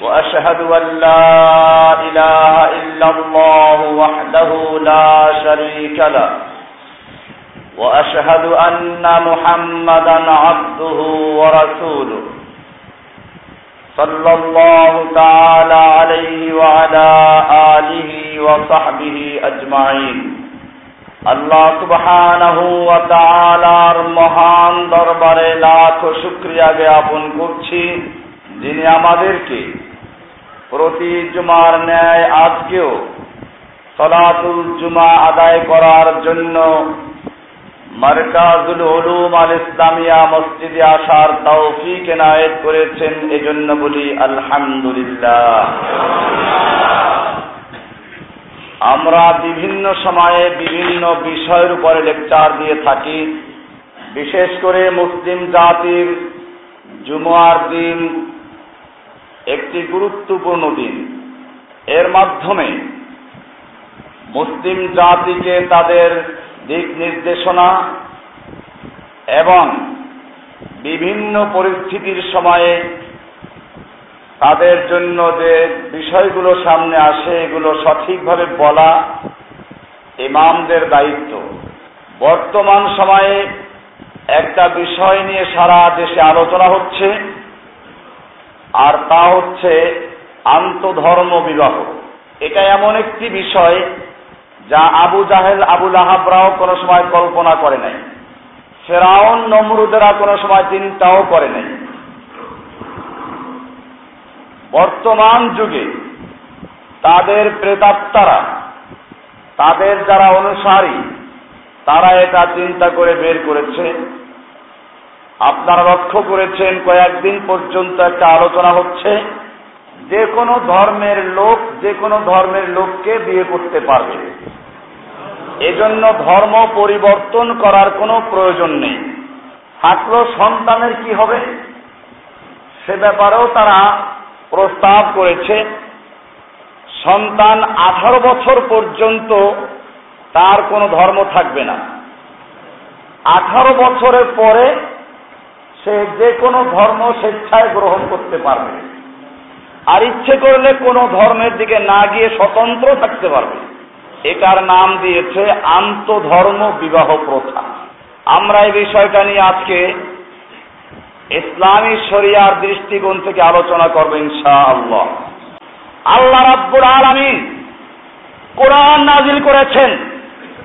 وأشهد أن لا إله إلا الله وحده لا شريك له. وأشهد أن محمدا عبده ورسوله. صلى الله تعالى عليه وعلى آله وصحبه أجمعين. اللہ سبحانہ و تعالی مہان دربارے لاکھ شکریہ گیا ان کو جنہیں আমাদেরকে প্রতি জুমার ন্যায় আজকেও সলাতুল জুমা আদায় করার জন্য মার্কাজুল উলুম আল ইসলামিয়া মসজিদে আসার তৌফিক এনায়েত করেছেন এজন্য বলি আলহামদুলিল্লাহ। আমরা বিভিন্ন সময়ে বিভিন্ন বিষয়ের উপরে লেকচার দিয়ে থাকি। বিশেষ করে মুসলিম জাতির জুমার দিন একটি গুরুত্বপূর্ণ দিন। এর মাধ্যমে মুসলিম জাতিকে তাদের দিক নির্দেশনা এবং বিভিন্ন পরিস্থিতির সময়ে তাদের জন্য যে বিষয়গুলো সামনে আসে, এগুলো সঠিকভাবে বলা ইমামদের দায়িত্ব। বর্তমান সময়ে একটা বিষয় নিয়ে সারা দেশে আলোচনা হচ্ছে। আর তা হচ্ছে আন্তধর্ম বিবাহ। এটা এমন একটি বিষয় যা আবু জাহেল আবুল আহাবরাও কোনো সময় কল্পনা করে নাই। ফেরাউন, নমরুদেরা কোনো সময় চিন্তাও করে নাই। বর্তমান যুগে তাদের প্রেতাত্মারা, তাদের যারা অনুসারী, তারা এটা চিন্তা করে বের করেছে আপনারা লক্ষ্য করেছেন, কয়েকদিন পর্যন্ত একটা আলোচনা হচ্ছে, যে কোনো ধর্মের লোক, যে কোনো ধর্মের লোককে বিয়ে করতে পারবে। এজন্য ধর্ম পরিবর্তন করার কোনো প্রয়োজন নেই। থাকল সন্তানের কি হবে? সে ব্যাপারেও তারা প্রস্তাব করেছে। সন্তান আঠারো বছর পর্যন্ত তার কোনো ধর্ম থাকবে না। আঠারো বছরের পরে সে যে কোনো ধর্ম স্বেচ্ছায় গ্রহণ করতে পারবে। আর ইচ্ছে করলে কোনো ধর্মের দিকে না গিয়ে স্বতন্ত্র থাকতে পারবে। এটার নাম দিয়েছে আন্তধর্ম বিবাহ প্রথা। আমরা এই বিষয়টা নিয়ে আজকে ইসলামী শরিয়ার দৃষ্টিকোণ থেকে আলোচনা করব ইনশা আল্লাহ রাব্বুল আলামিন কোরআন নাজিল করেছেন।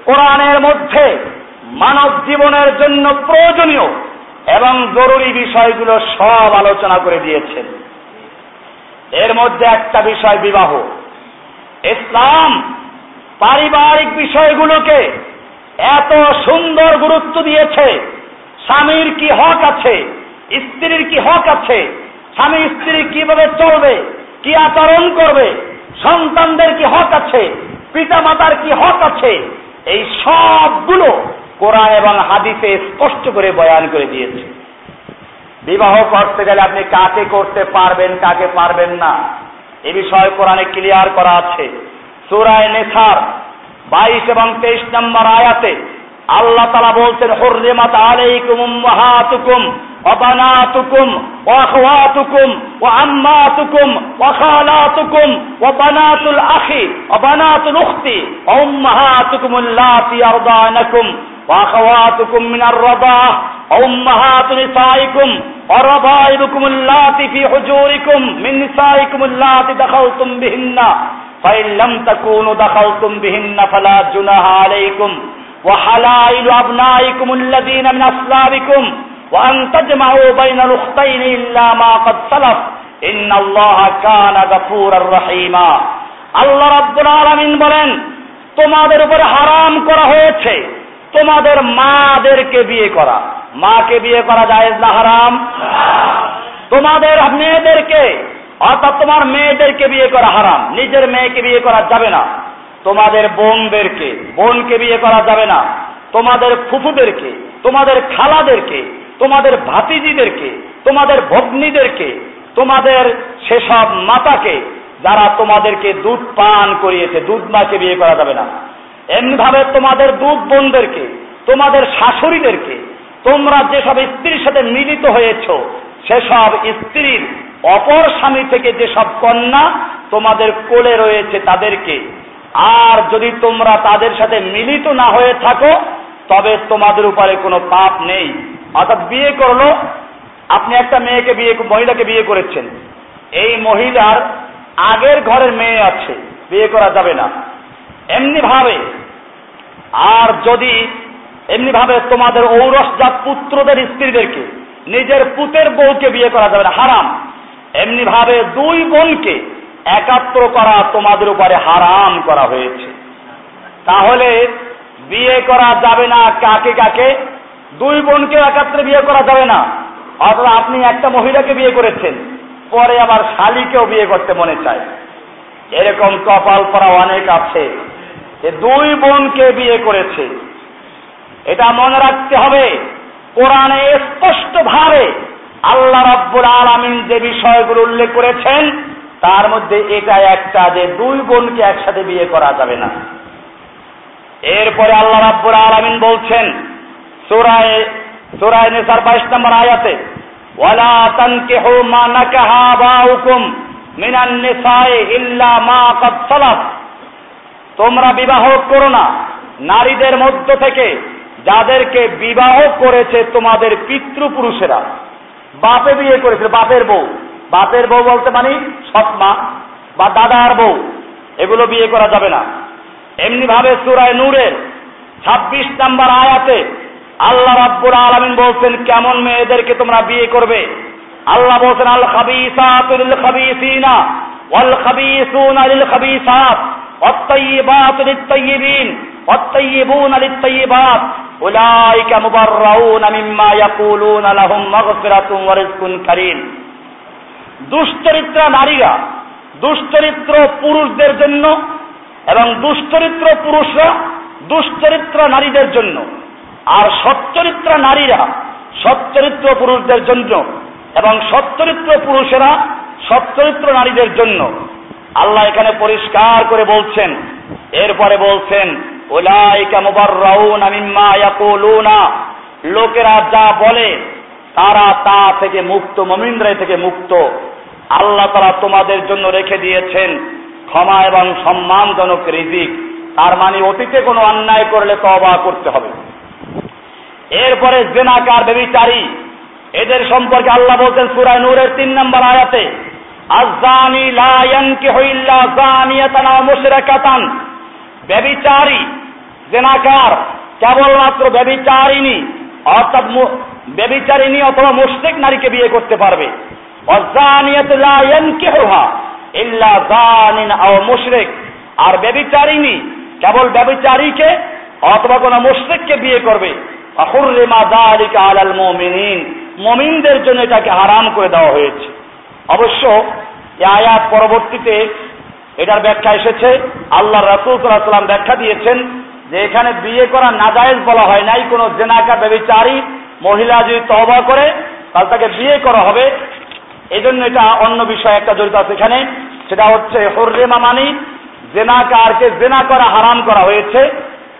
কোরআনের মধ্যে মানব জীবনের জন্য প্রয়োজনীয় এবং জরুরি বিষয়গুলো সব আলোচনা করে দিয়েছেন। এর মধ্যে একটা বিষয় বিবাহ। ইসলাম পারিবারিক বিষয়গুলোকে এত সুন্দর গুরুত্ব দিয়েছে। স্বামীর কি হক আছে? স্ত্রীর কি হক আছে? স্বামী স্ত্রী কীভাবে চলবে? কি আচরণ করবে? সন্তানদের কি হক আছে? পিতা মাতার কি হক আছে? এই সবগুলো কোরআন এবং হাদিসে স্পষ্ট করে বয়ান করে দিয়েছে বিবাহ করতে গেলে আপনি কাকে করতে পারবেন কাকে পারবেন না এ বিষয়ে কোরআনে ক্লিয়ার করা আছে সুরায় নেসার বাইশ এবং তেইশ নম্বর আয়াতে আল্লাহ তালা বলছেন হর্রেমাত আলাইকুম উম্মাহাতুকুম وبناتكم واخواتكم وعماتكم وخالاتكم وبنات الاخ وبنات الاخت وامهاتكم اللاتي ارضعنكم واخواتكم من الرضاعه وامهات نسائكم وربائبكم اللاتي في حجوركم من نسائكم اللاتي دخلتم بهن فإن لم تكونوا دخلتم بهن فلا جناح عليكم وحلائل أبنائكم الذين من أصلابكم وأن تجمعوا بين الأختين إلا ما قد سلف إن الله كان غفورا رحيما আল্লাহ রাব্বুল আলামিন বলেন তোমাদের উপরে হারাম করা হয়েছে তোমাদের মাদেরকে বিয়ে করা। মাকে বিয়ে করা জায়েজ না হারাম? তোমাদের মেয়েদেরকে, অর্থাৎ তোমার মেয়েদেরকে বিয়ে করা হারাম। নিজের মেয়েকে বিয়ে করা যাবে না। তোমাদের বোনদেরকে, বোনকে বিয়ে করা যাবে না। তোমাদের ফুফুদেরকে, তোমাদের খালাদেরকে, তোমাদের ভাতিজিদেরকে, তোমাদের ভগ্নীদেরকে, তোমাদের সেসব মাতাকে যারা তোমাদেরকে দুধ পান করিয়েছে, দুধ মাকে বিয়ে করা যাবে না। এমনিভাবে তোমাদের দুধ বোনদেরকে, তোমাদের শাশুড়িদেরকে, তোমরা যেসব স্ত্রীর সাথে মিলিত হয়েছ, সেসব স্ত্রীর অপর স্বামী থেকে যেসব কন্যা তোমাদের কোলে রয়েছে তাদেরকে, আর যদি তোমরা তাদের সাথে মিলিত না হয়ে থাকো, তবে তোমাদের উপরে কোনো পাপ নেই। অর্থাৎ বিয়ে করল, আপনি একটা মেয়েকে বিয়ে, মহিলাকে বিয়ে করেছেন। এই মহিলার আগের ঘরের মেয়ে আছে, বিয়ে করা যাবে না। এমনি ভাবে আর যদি এমনি ভাবে তোমাদের ঔরসজাত পুত্রদের স্ত্রীদেরকে, নিজের পুতের বউকে বিয়ে করা যাবে না, হারাম। এমনি ভাবে দুই বোনকে একাত্র করা তোমাদের উপরে হারাম করা হয়েছে। তাহলে বিয়ে করা যাবে না কাকে কাকে? দুই বোনকে একাত্রে বিয়ে করা যাবে না। অথবা আপনি একটা মহিলাকে বিয়ে করেছেন, পরে আবার শালিকেও বিয়ে করতে মনে চায়। এরকম কপাল করা অনেক আছে। যে দুই বোনকে বিয়ে করেছে। এটা মনে রাখতে হবে, কোরআনে স্পষ্ট ভাবে আল্লাহ রাব্বুল আলামিন যে বিষয়গুলো উল্লেখ করেছেন, তার মধ্যে এটা একটা যে দুই বোনকে একসাথে বিয়ে করা যাবে না। এরপরে আল্লাহ রাব্বুল আলামিন বলছেন, সূরায়ে সূরায়ে নিসার 22 নম্বর আয়াতে, ওয়ালা তানকিহু মা নাকাহা বাউকুম মিনান নিসাই ইল্লা মা কাদ সালাফ। তোমরা বিবাহ করো না। নারীদের মধ্য থেকে যাদেরকে বিবাহ করেছে তোমাদের পিতৃপুরুষেরা। বাপে বিয়ে করেছে বাপের বউ। বাপের বউ বলতে মানে সৎমা বা দাদার বউ। এগুলো বিয়ে করা যাবে না। এমনি ভাবে সুরায় নূরের ছাব্বিশ নাম্বার আয়াতে আল্লাহ রাব্বুল আলামিন বলছেন, কেমন মেয়েদেরকে তোমরা বিয়ে করবে? আল্লাহ বলছেন আল খাবিসাতু লিল খাবিসিনা ওয়াল খাবিসুনা লিল খাবিসাত والطيبات للطيبين والطيبون للطيبات أولئك مبرؤون مما يقولون لهم مغفرة ورزق كريم দুশ্চরিত্রা নারীরা দুশ্চরিত্র পুরুষদের জন্য এবং দুশ্চরিত্র পুরুষরা দুশ্চরিত্র নারীদের জন্য আর সচ্চরিত্র নারীরা সচ্চরিত্র পুরুষদের জন্য এবং সচ্চরিত্র পুরুষেরা সচ্চরিত্র নারীদের জন্য আল্লাহ এখানে পরিষ্কার করে বলছেন, এরপরে বলছেন লোকেরা যা বলে, তারা তা থেকে মুক্ত মমিন্দ্রাই থেকে মুক্ত। আল্লাহ তারা তোমাদের জন্য রেখে দিয়েছেন ক্ষমা এবং সম্মানজনক রিজিক। তার মানে অতীতে কোনো অন্যায় করলে তবা করতে হবে। এরপরে জেনাকার, বেবিচারী, এদের সম্পর্কে আল্লাহ বলছেন সুরায় নূরের তিন নম্বর আয়াতে আজানি জেনাকার কেবলমাত্র ব্যভিচারিণী, অর্থাৎ ব্যভিচারিণী অথবা মুশরিক নারীকে বিয়ে করতে পারবে। অজানিয়াত জানিন আও মুশরিক। আর ব্যভিচারিণী কেবল ব্যভিচারীকে অথবা কোন মুশরিককে বিয়ে করবে। হুররিমা যালিকা আলাল মুমিনিন। মুমিনদের জন্য এটাকে হারাম করে দেওয়া হয়েছে। অবশ্য আয়াত পরবর্তীতে এটার ব্যাখ্যা এসেছে। আল্লাহ রাসুল সাল্লাম ব্যাখ্যা দিয়েছেন যে এখানে বিয়ে করা নাজায়েজ বলা হয় নাই, কোনো জেনাকা ব্যবিচারী মহিলা যদি তহবা করে, তাহলে তাকে বিয়ে করা হবে। এই জন্য এটা অন্য বিষয় একটা জড়িত আছে এখানে। সেটা হচ্ছে হর্রেমা মানি জেনাকারকে জেনা করা হারাম করা হয়েছে,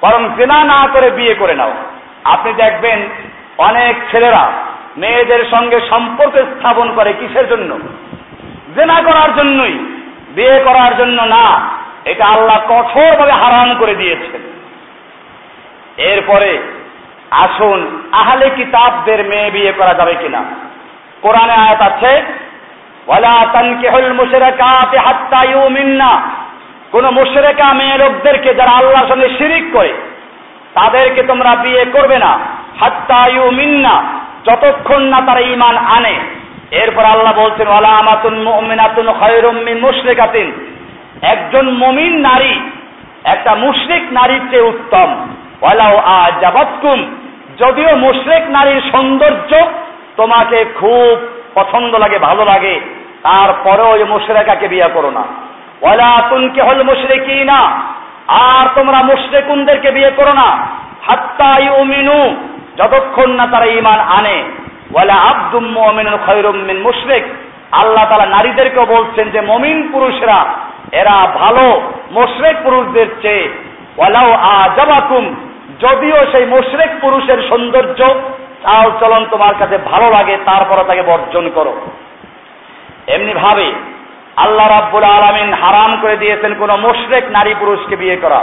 বরং জেনা না করে বিয়ে করে নাও। আপনি দেখবেন অনেক ছেলেরা মেয়েদের সঙ্গে সম্পর্ক স্থাপন করে কিসের জন্য? জেনা করার জন্যই, বিয়ে করার জন্য না, এটা আল্লাহ কঠোরভাবে হারাম করে দিয়েছেন। এরপরে, আসুন, আহলে কিতাবদের মেয়ে বিয়ে করা যাবে কিনা? কোরআনে আয়াত আছে কোন মুশরিকা মেয়ে লোকদেরকে যারা আল্লাহর সঙ্গে শিরিক করে, তাদেরকে তোমরা বিয়ে করবে না। হাত্তা ইউমিননা। যতক্ষণ না তারা ঈমান আনে, এরপর আল্লাহ বলছেন, ওয়ালা আমাতুন মুমিনাতুন খায়রুম মিন মুশরিকাতিন। একজন মুমিন নারী, একটা মুশরিক নারীর চেয়ে উত্তম। ওয়ালাউ আজাবাতকুম। যদিও মুশরিক নারীর সৌন্দর্য তোমাকে খুব পছন্দ লাগে, ভালো লাগে, তারপরেও ওই মুশরেকাকে বিয়ে করো না। ওয়ালা তুনকে হল মুশরিকি না আর তোমরা মুশরিকুনদেরকে বিয়ে করো না। হাত্তা ইউমিনু। যতক্ষণ না তারা ইমান আনে, ওয়ালা আব্দুম মুমিনুন খৈরুম মুশরিক, আল্লাহ তালা নারীদেরকেও বলছেন যে মমিন পুরুষরা, এরা ভালো মুশরিক পুরুষদের চেয়ে ওয়ালাও আজাবাকুম যদিও সেই মুশরিক পুরুষের সৌন্দর্য চাল চলন তোমার কাছে ভালো লাগে তারপরে তাকে বর্জন করো। এমনি ভাবে আল্লাহ রাব্বুল আলমিন হারাম করে দিয়েছেন কোন মুশরেক নারী পুরুষকে বিয়ে করা।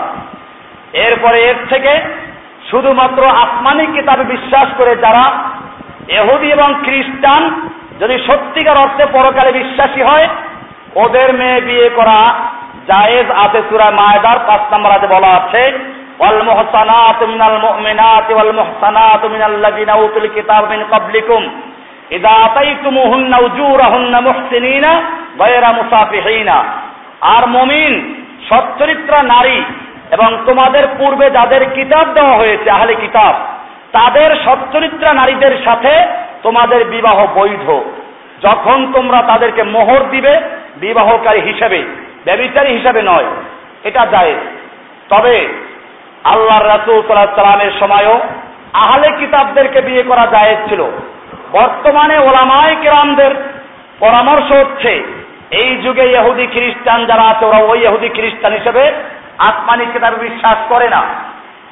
এরপরে এর থেকে শুধুমাত্র আসমানি কিতাবে বিশ্বাস করে যারা এহুদি এবং খ্রিস্টান যদি সত্যিকার অর্থে পরকালে বিশ্বাসী হয়, ওদের মেয়ে বিয়ে করা জায়েজ আছে সুরা মায়দার পাঁচ নম্বর আছে বলা আছে আর মমিন সচ্চরিত্রা নারী এবং তোমাদের পূর্বে যাদের কিতাব দেওয়া হয়েছে, আহলে কিতাব, তাদের সচ্চরিত্রা নারীদের সাথে তোমাদের বিবাহ বৈধ। যখন তোমরা তাদেরকে মোহর দিবে, বিবাহকারী হিসেবে ব্যবিচারী হিসাবে নয়, এটা যায় তবে আল্লাহর রাসুল সাল্লাহ সাল্লামের সময়ও আহলে কিতাবদেরকে বিয়ে করা জায়েজ ছিল। বর্তমানে ওলামায় কেরামদের পরামর্শ হচ্ছে, এই যুগে ইহুদি খ্রিস্টান যারা আছে ওরা ওই ইহুদি খ্রিস্টান হিসেবে আসমানি কিতাবে বিশ্বাস করে না।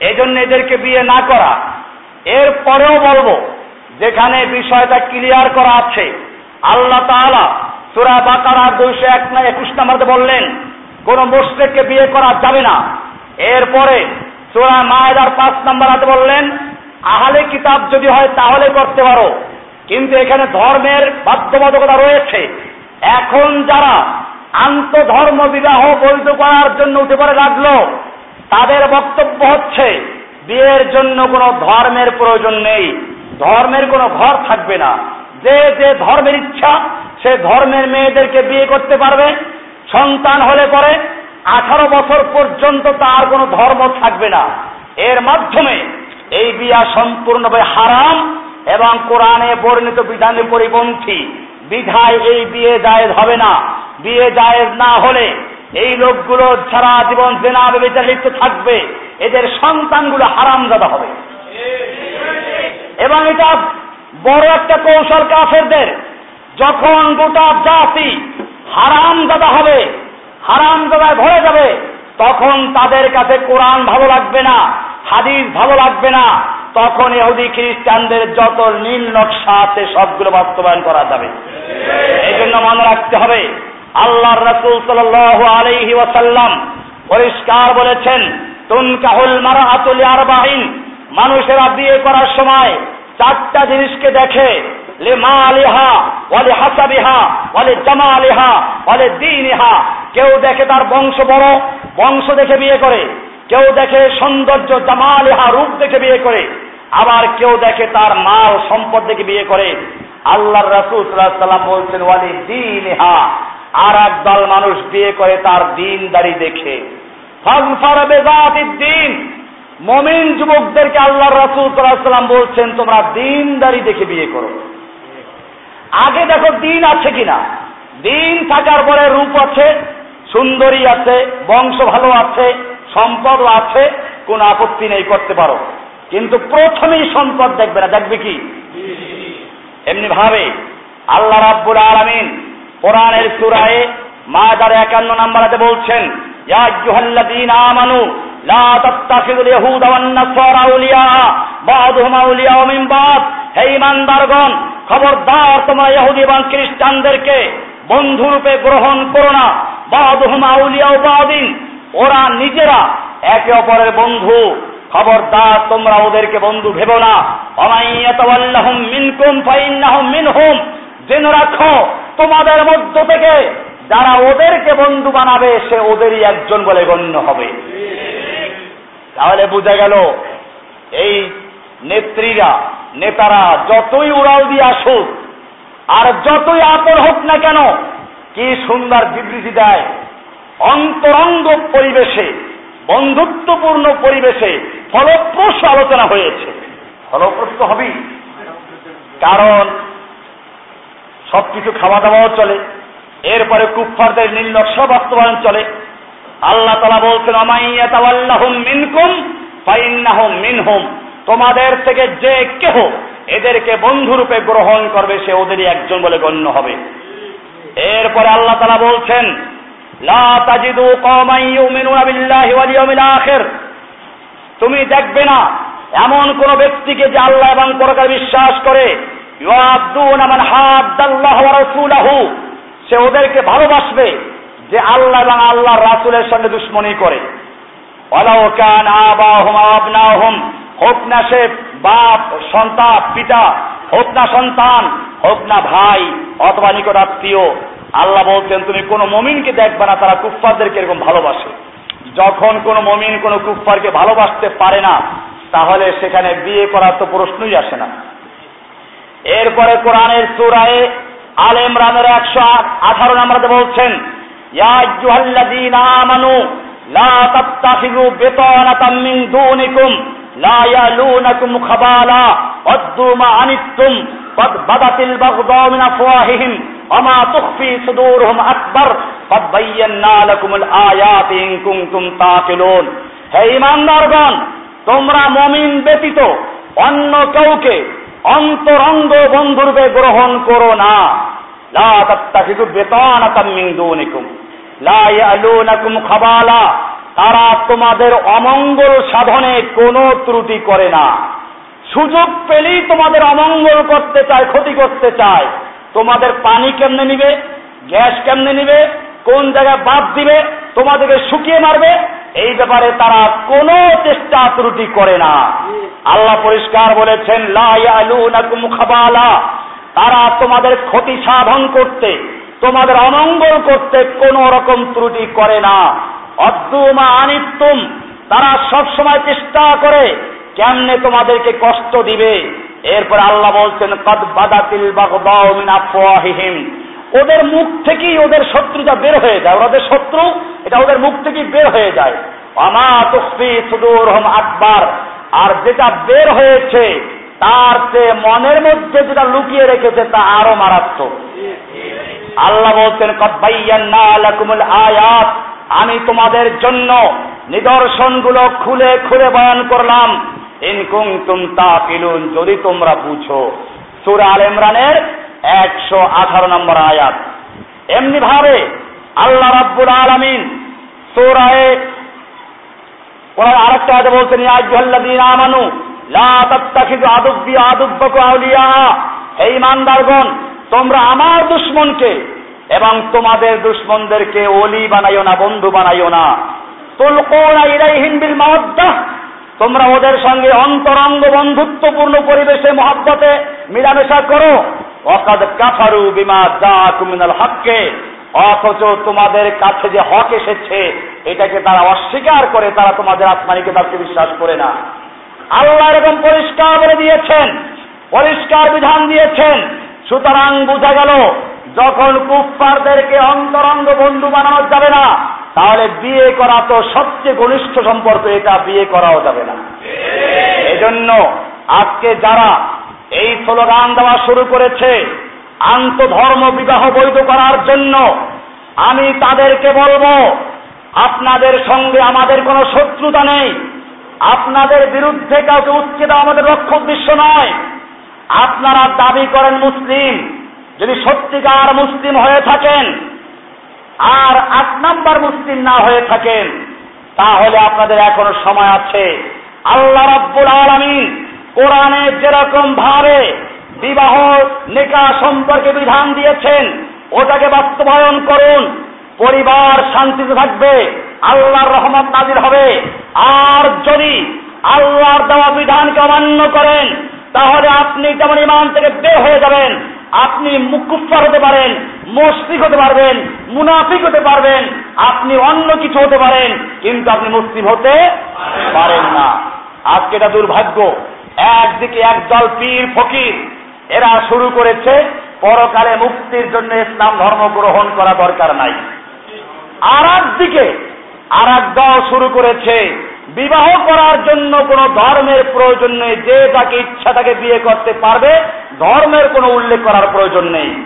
এই জন্য এদেরকে বিয়ে না করা। এর পরেও বলব, যেখানে বিষয়টা ক্লিয়ার করা আছে, আল্লাহ তাআলা সুরা বাকারা দুইশো এক না একুশ নাম্বারতে বললেন, কোন মুসলিককে বিয়ে করা যাবে না। এরপরে সুরা মায়েদার পাঁচ নাম্বার হাতে বললেন, আহলে কিতাব যদি হয় তাহলে করতে পারো। কিন্তু এখানে ধর্মের বাধ্যবাধকতা রয়েছে। এখন যারা আন্তধর্ম বিবাহ বৈধ করার জন্য উঠে পড়ে লাগল। তাদের বক্তব্য হচ্ছে, বিয়ের জন্য কোনো ধর্মের প্রয়োজন নেই। ধর্মের কোনো ঘর থাকবে না। যে যে ধর্মের ইচ্ছা, সে ধর্মের মেয়েদেরকে বিয়ে করতে পারবে। সন্তান হলে পরে আঠারো বছর পর্যন্ত তার কোনো ধর্ম থাকবে না। এর মাধ্যমে এই বিয়া সম্পূর্ণভাবে হারাম এবং কোরআনে বর্ণিত বিধানের পরিপন্থী। বিধায় এই বিয়ে জায়েজ হবে না। বিয়ে জায়েজ না হলে এই লোকগুলো সারা জীবন জেনা বেচালিত থাকবে। এদের সন্তানগুলো হারামজাদা হবে। এবং এটা বড় একটা কৌশল কাফেরদের। যখন গোটা জাতি হারামজাদা হবে, হারামজাদায় ভরে যাবে, তখন তাদের কাছে কোরআন ভালো লাগবে না, হাদিস ভালো লাগবে না। তখন এহুদি খ্রিস্টানদের যত নীল নকশা আছে, সবগুলো বাস্তবায়ন করা যাবে। এই জন্য মনে রাখতে হবে আল্লাহ রসুল সাল আলহি ওয়াসাল্লাম পরিষ্কার বলেছেন তুনকাহুল মারা আতুল আরবাহিন মানুষেরা বিয়ে করার সময় চারটা জিনিসকে দেখে, লে মা আলিহা ওয়ালে হাসাবিহা ওয়ালে আলিহা ওয়ালে দিনিহা কেউ দেখে তার বংশ বড়, বংশ দেখে বিয়ে করে, কেউ দেখে সৌন্দর্য জামালিহা রূপ দেখে বিয়ে করে, আবার কেউ দেখে তার মাল সম্পদ দেখে বিয়ে করে। আল্লাহর রাসুল সাল্লাম বলছেন ওয়ালি দিন হা আর এক দল মানুষ বিয়ে করে তার দিনদারি দেখে। দিন। মমিন যুবকদেরকে আল্লাহর রাসুল সাল্লাম বলছেন, তোমরা দিনদারি দেখে বিয়ে করো। আগে দেখো দিন আছে কিনা? দিন থাকার পরে রূপ আছে, সুন্দরী আছে, বংশ ভালো আছে, সম্পদ আছে, কোন আপত্তি নেই, করতে পারো। কিন্তু প্রথমেই সম্পদ দেখবে না, দেখবে কি? এমনি ভাবে। আল্লাহ রাব্বুল আলামিন কোরআনের সূরায়ে মাদার একান্ন নম্বরাতে বলছেন, ইয়া আইয়ুহাল্লাযীনা আমানু, লা তাত্তাখিযুল ইয়াহুদা ওয়ান নাসারা আউলিয়া বা'দুহুম আউলিয়া মিন বা'দ। হে ঈমানদারগণ খবরদার তোমরা ইহুদি এবং খ্রিস্টানদেরকে বন্ধুরূপে গ্রহণ করো না। বা'দুহুম আউলিয়া বা'দিন, ওরা নিজেরা একে অপরের বন্ধু। খবরদার তোমরা ওদেরকে বন্ধু ভেবো না। অমাইয়াতাওয়াল্লাহুম মিনকুম, ফাইন্নাহুম মিনহুম। জেনে রাখো, তোমাদের মধ্য থেকে যারা ওদেরকে বন্ধু বানাবে, সে ওদেরই একজন বলে গণ্য হবে। তাহলে বোঝা গেল, এই নেত্রীরা, নেতারা যতই উড়াল দিয়ে আসুক, আর যতই আপন হোক না কেন, কি সুন্দর বিবৃতি দেয়। অন্তরঙ্গ পরিবেশে, বন্ধুত্বপূর্ণ পরিবেশে ফলপ্রসূ আলোচনা হয়েছে। ফলপ্রসূ হবেই। কারণ সবকিছু খাওয়া দাওয়াও চলে। এরপরে কুফফারদের নির্লক্ষ্য বাস্তবায়ন চলে। আল্লাহ তালা বলছেন অমাইয়া তাওয়াল্লাহুম মিনকুম ফাইন্নাহুম মিনহুম। তোমাদের থেকে যে কেহ এদেরকে বন্ধুরূপে গ্রহণ করবে, সে ওদেরই একজন বলে গণ্য হবে। এরপরে আল্লাহ তালা বলছেন, লা তাজিদু তুমি দেখবে না, এমন কোন ব্যক্তিকে যে আল্লাহ এবং পরকার বিশ্বাস করে সে ওদেরকে ভালোবাসবে যে আল্লাহ এবং আল্লাহর রাসূলের সঙ্গে দুশ্মনী করে। হোক না সে বাপ, সন্তান, পিতা, হোক না সন্তান, হোক না ভাই অথবা নিকট আত্মীয়। আল্লাহ বলছেন, তুমি কোনো মমিনকে দেখবে না, তারা কুফফারদেরকে এরকম ভালোবাসে। যখন কোনো মমিন কোনো কুফফারকে ভালোবাসতে পারে না, তাহলে সেখানে বিয়ে করার তো প্রশ্নই আসে না। এরপরে কোরআনের সুরায়ে আল ইমরানের একশো আঠারো নম্বরে বলছেন ইয়া আইয়ুহাল্লাযীনা আমানু লা তাত্তাখিযু বিতানাতাম মিন দুনিকুম লা ইয়ালুনাকুম খাবালা ওয়াদ্দু মা আনিত্তুম قد بدت البغضاء من أفواههم وما تخفي صدورهم أكبر قد بينا لكم الآيات إن كنتم تعقلون হে ইমানদারগণ তোমরা মমিন ব্যতীত অন্য কাউকে অন্তরঙ্গ বন্ধুরূপে গ্রহণ করো না। খাবালা। তারা তোমাদের অমঙ্গল সাধনে কোনো ত্রুটি করে না। সুযোগ পেলেই তোমাদের অমঙ্গল করতে চায়, ক্ষতি করতে চায়। তোমাদের পানি কেমনে নিবে? গ্যাস কেমনে নিবে? কোন জায়গায় বাদ দিবে? তোমাদেরকে শুকিয়ে মারবে? এই ব্যাপারে তারা কোনো চেষ্টা ত্রুটি করে না। আল্লাহ পরিষ্কার বলেছেন তারা তোমাদের ক্ষতি সাধন করতে, তোমাদের অমঙ্গল করতে কোন রকম ত্রুটি করে না। অদ্দুমা আনিতুম তারা সব সময় চেষ্টা করে, কেমনে তোমাদেরকে কষ্ট দিবে? এরপর আল্লাহ বলছেন, কদ বাদাতিল বাগদাউ মিন ওদের মুখ থেকেই ওদের শত্রুটা বের হয়ে যায়। ওদের শত্রু, এটা ওদের মুখ থেকেই বের হয়ে যায়। আমা তুফি সুদূরহুম আকবার। আর যেটা বের হয়েছে, তার চেয়ে মনের মধ্যে যেটা লুকিয়ে রেখেছে, তা আরও মারাত্মক। আল্লাহ লাকুমুল আয়াত। আমি তোমাদের জন্য নিদর্শনগুলো খুলে খুলে বয়ান করলাম। ইনকুম তুম তাকিলুন, যদি তোমরা বুঝো। সূরা আল ইমরানের একশো আঠারো নম্বর আয়াত। এমনি ভাবে আল্লাহ রাব্বুল আলামিন সূরায়ে কোরআন আরেকটা আয়াতে বলছেন, ইয়া আইয়ুহাল্লাযীনা আমানু তোমরা আমার দুশমনকে এবং তোমাদের দুশ্মনদেরকে ওলি বানাইও না, বন্ধু বানাইও না। তোমরা ওদের সঙ্গে অন্তরঙ্গ বন্ধুত্বপূর্ণ পরিবেশে, মহাব্বতে মিলামেশা করো। অকাদ কাফারু বিমা জাআকুম মিনাল হককে অথচ তোমাদের কাছে যে হক এসেছে এটাকে তারা অস্বীকার করে তারা তোমাদের আসমানি কিতাবকে বিশ্বাস করে না। আল্লাহ এরকম পরিষ্কার বলে দিয়েছেন পরিষ্কার বিধান দিয়েছেন। সুতরাং বোঝা গেল যখন কুফফারদেরকে অন্তরঙ্গ বন্ধু বানানো যাবে না তাহলে বিয়ে করা তো সবচেয়ে ঘনিষ্ঠ সম্পর্ক এটা বিয়ে করাও যাবে না। এজন্য আজকে যারা এই স্লোগান দেওয়া শুরু করেছে আন্তধর্ম বিবাহ বৈধ করার জন্য। আমি তাদেরকে বলব, আপনাদের সঙ্গে আমাদের কোনো শত্রুতা নেই। আপনাদের বিরুদ্ধে কাউকে উচ্ছেদ আমাদের লক্ষ্য উদ্দেশ্য নয়। আপনারা দাবি করেন মুসলিম, যদি সত্যিকার মুসলিম হয়ে থাকেন আর আট নাম্বার মুসলিম না হয়ে থাকেন, তাহলে আপনাদের এখনও সময় আছে। আল্লাহ রাব্বুল আলামিন কোরআনে যেরকম ভাবে বিবাহ নিকা সম্পর্কে বিধান দিয়েছেন, ওটাকে বাস্তবায়ন করুন, পরিবার শান্তিতে থাকবে, আল্লাহর রহমত নাজির হবে। আর যদি আল্লাহর দেওয়া বিধানকে অমান্য করেন, তাহলে আপনি যেমন ইমান থেকে বের হয়ে যাবেন, আপনি মুকুফার হতে পারেন মস্তিক হতে পারবেন, মুনাফিক হতে পারবেন, আপনি অন্য কিছু হতে পারেন, কিন্তু আপনি মুসলিম হতে পারেন না। আজকে এটা দুর্ভাগ্য। একদিকে একদল পীর ফকির। এরা শুরু করেছে, পরকালে মুক্তির জন্য ইসলাম ধর্ম গ্রহণ করা দরকার নাই। আর একদিকে আর দল শুরু করেছে, বিবাহ করার জন্য কোন ধর্মের প্রয়োজন নেই। যে তাকে ইচ্ছা তাকে বিয়ে করতে পারবে, ধর্মের কোনো উল্লেখ করার প্রয়োজন নেই।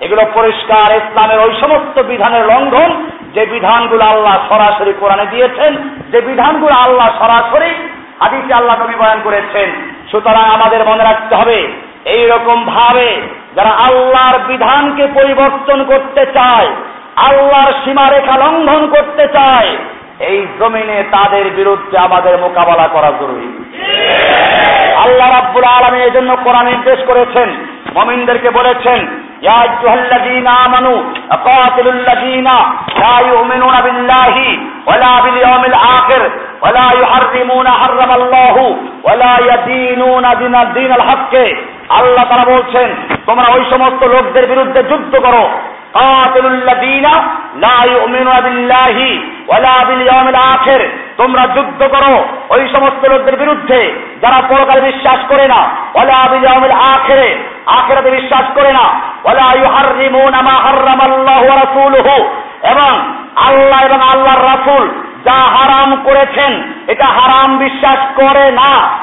এগুলো পরিষ্কার, ইসলামের ওই সমস্ত বিধানের লঙ্ঘন, যে বিধানগুলো আল্লাহ সরাসরি কোরআনে দিয়েছেন, যে বিধানগুলো আল্লাহ সরাসরি হাদিসে আল্লাহ নবী বয়ান করেছেন সুতরাং আমাদের মনে রাখতে হবে এই রকম ভাবে যারা আল্লাহর বিধানকে পরিবর্তন করতে চায় আল্লাহর সীমারেখা লঙ্ঘন করতে চায় এই জমিনে তাদের বিরুদ্ধে আমাদের মোকাবেলা করা জরুরি আল্লাহ রাব্বুল আলমী এই জন্য কোরআন নির্দেশ করেছেন মমিনদেরকে বলেছেন يا أيها الذين آمنوا قاتلوا الذين لا يؤمنون بالله ولا باليوم الآخر ولا يحرمون حرم الله ولا يدينون دين الدين الحق আল্লাহ তারা বলছেন তোমরা ওই সমস্ত লোকদের বিরুদ্ধে যুদ্ধ করো তোমরা যুদ্ধ করো ওই সমস্ত লোকদের বিরুদ্ধে যারা পরকালে বিশ্বাস করে না ওলা বিল আখেরে আখেরাতে বিশ্বাস করে না ওলা ইউহাররিমুনা মা হাররামাল্লাহু ওয়া রাসূলুহু এবং আল্লাহ এবং আল্লাহর রাসূল যা হারাম করেছেন, এটা হারাম বিশ্বাস করে না।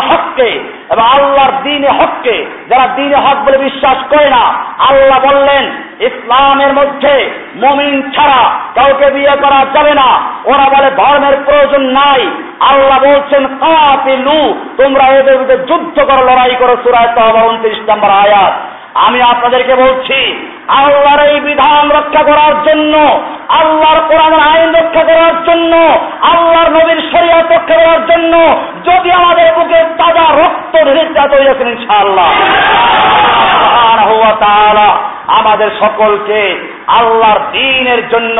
হককে। এবং আল্লাহর দিনে হককে, যারা দিনে হক বলে বিশ্বাস করে না। আল্লাহ বললেন, ইসলামের মধ্যে মমিন ছাড়া কাউকে বিয়ে করা যাবে না। ওরা বলে, ধর্মের প্রয়োজন নাই। আল্লাহ বলছেন, কাতিলু, তোমরা এদের বিরুদ্ধে যুদ্ধ করো, লড়াই করো, সুরায় তহবা উনত্রিশ নম্বর আয়াত। আমি আপনাদেরকে বলছি, আল্লাহর এই বিধান রক্ষা করার জন্য আল্লাহর কোরআনের আইন রক্ষা করার জন্য, আল্লাহর নবীর শরীয়ত রক্ষা করার জন্য যদি আমাদের বুকে তাজা রক্ত নির্যাত হয়েছেন ইনশাআল্লাহ। আমাদের সকলকে আল্লাহর দিনের জন্য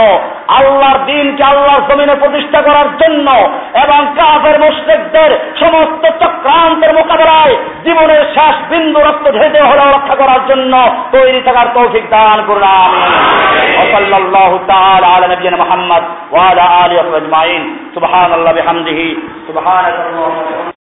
আল্লাহর দিনকে আল্লাহর জমিনে প্রতিষ্ঠা করার জন্য এবং কাফের মুশ্রিকদের সমস্ত চক্রান্তের মোকাবেলায় জীবনের শেষ বিন্দু রক্ত ঢেতে হলেও রক্ষা করার জন্য তৈরি থাকার তৌফিক দান করুন وصلى الله تعالى على نبينا محمد وعلى آله وصحبه أجمعين سبحان الله بحمده سبحانك اللهم